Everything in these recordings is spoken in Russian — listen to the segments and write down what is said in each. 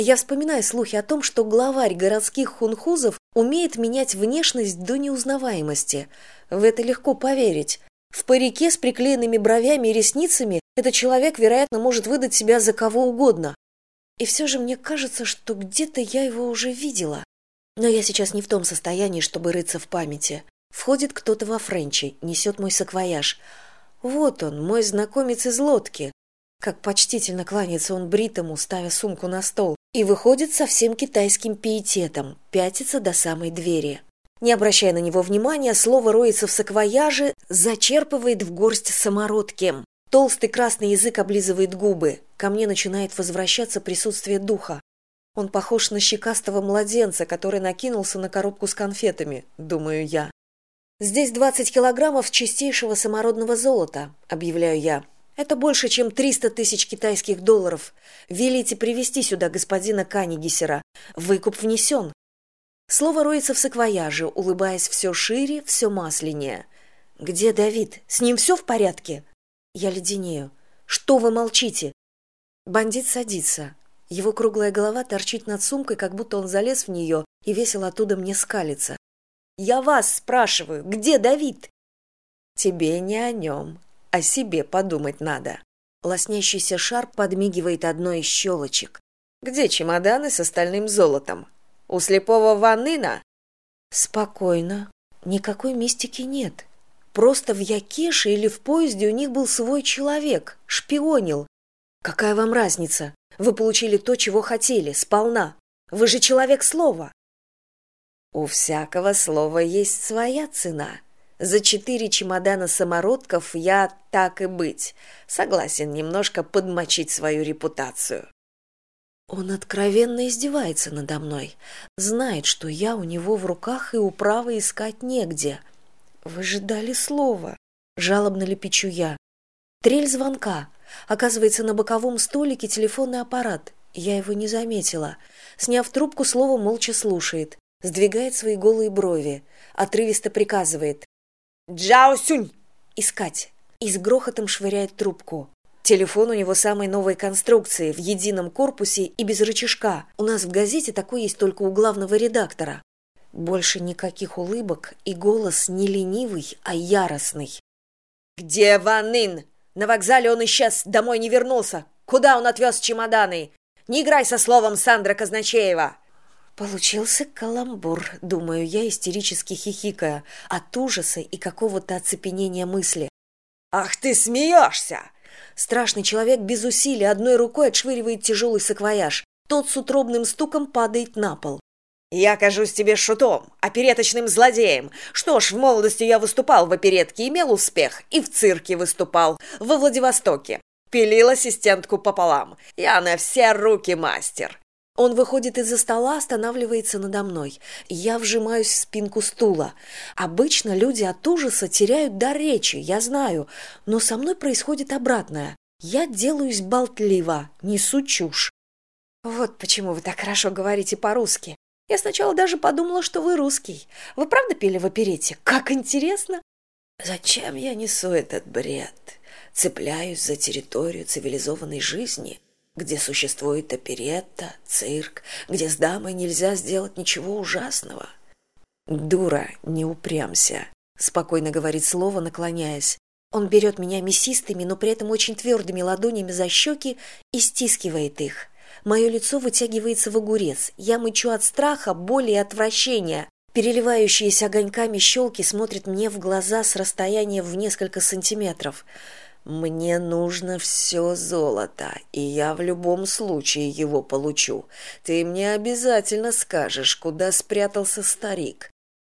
Я вспоминаю слухи о том, что главарь городских хунхузов умеет менять внешность до неузнаваемости. В это легко поверить. В парике с приклеенными бровями и ресницами этот человек, вероятно, может выдать себя за кого угодно. И все же мне кажется, что где-то я его уже видела. Но я сейчас не в том состоянии, чтобы рыться в памяти. Входит кто-то во френчи, несет мой саквояж. Вот он, мой знакомец из лодки. Как почтительно кланяется он бритому, ставя сумку на стол и выходит со всем китайским пиететом, пятится до самой двери. Не обращая на него внимания, слово роется в саквояже, зачерпывает в горсть самородки. Толстый красный язык облизывает губы. Ко мне начинает возвращаться присутствие духа. Он похож на щекастого младенца, который накинулся на коробку с конфетами, думаю я. «Здесь двадцать килограммов чистейшего самородного золота», — объявляю я. Это больше, чем триста тысяч китайских долларов. Велите привести сюда господина Канигисера. Выкуп внесен. Слово роется в саквояже, улыбаясь все шире, все масленнее. «Где Давид? С ним все в порядке?» Я леденею. «Что вы молчите?» Бандит садится. Его круглая голова торчит над сумкой, как будто он залез в нее и весело оттуда мне скалится. «Я вас спрашиваю, где Давид?» «Тебе не о нем», о себе подумать надо. Лоснящийся шар подмигивает одной из щелочек. Где чемоданы с остальным золотом? У слепого ванына? Спокойно. Никакой мистики нет. Просто в якеше или в поезде у них был свой человек шпионил. Какая вам разница? Вы получили то чего хотели сполна. Вы же человек слова. У всякого слова есть своя цена за четыре чемодана самородков я так и быть согласен немножко подмочить свою репутацию. Он откровенно издевается надо мной знает что я у него в руках и управы искать негде. Вы же дали слово жалобно лепечу я. Трель звонка. Оказывается на боковом столике телефонный аппарат. Я его не заметила. Сняв трубку слово молча слушает сдвигает свои голые брови отрывисто приказывает Джао Сюнь! Искать. И с грохотом швыряет трубку. Телефон у него самой новой конструкции, в едином корпусе и без рычажка. У нас в газете такой есть только у главного редактора. Больше никаких улыбок, и голос не ленивый, а яростный. «Где Ван Нин? На вокзале он исчез, домой не вернулся. Куда он отвез чемоданы? Не играй со словом Сандра Казначеева!» Получился каламбур, думаю я, истерически хихикая, от ужаса и какого-то оцепенения мысли. «Ах ты смеешься!» Страшный человек без усилий одной рукой отшвыривает тяжелый саквояж. Тот с утробным стуком падает на пол. «Я кажусь тебе шутом, опереточным злодеем. Что ж, в молодости я выступал в оперетке, имел успех, и в цирке выступал, во Владивостоке. Пилил ассистентку пополам. Я на все руки мастер. Он выходит из-за стола, останавливается надо мной. Я вжимаюсь в спинку стула. Обычно люди от ужаса теряют дар речи, я знаю, но со мной происходит обратное. Я делаюсь болтлива, несу чушь. Вот почему вы так хорошо говорите по-русски. Я сначала даже подумала, что вы русский. Вы правда пели в оперете? Как интересно! Зачем я несу этот бред? Цепляюсь за территорию цивилизованной жизни – где существует оперетта, цирк, где с дамой нельзя сделать ничего ужасного. «Дура, не упрямся», — спокойно говорит слово, наклоняясь. Он берет меня мясистыми, но при этом очень твердыми ладонями за щеки и стискивает их. Мое лицо вытягивается в огурец. Я мычу от страха, боли и отвращения. Переливающиеся огоньками щелки смотрят мне в глаза с расстояния в несколько сантиметров мне нужно все золото и я в любом случае его получу. Ты мне обязательно скажешь куда спрятался старик.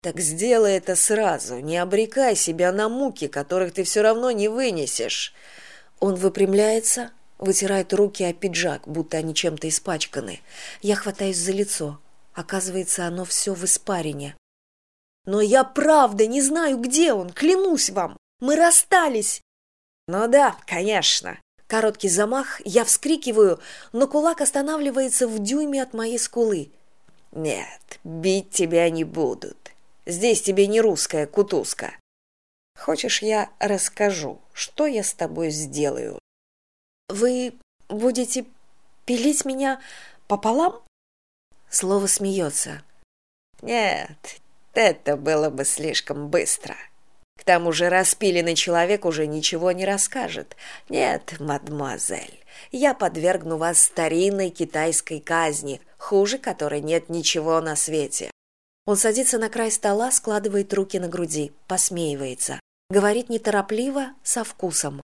Так сделай это сразу не обрекай себя на муки которых ты все равно не вынесешь. Он выпрямляется вытирает руки о пиджак будто они чем то испачканы. Я хватаюсь за лицо. Оказывается оно все в испарине. Но я правда не знаю где он клянусь вам. Мы расстались ну да конечно. Короткий замах я вскрикиваю но кулак останавливается в дюйме от моей скулы. Нет бить тебя не будут. Здесь тебе не русская кутузка. Хочешь я расскажу что я с тобой сделаю? Вы будете пилить меня пополам? Слово смеется. Нет это было бы слишком быстро тому же распиленный человек уже ничего не расскажет. Нет мадемуазель я подвергну вас старинной китайской казни хуже которой нет ничего на свете. Он садится на край стола складывает руки на груди посмеивается. Говорит неторопливо со вкусом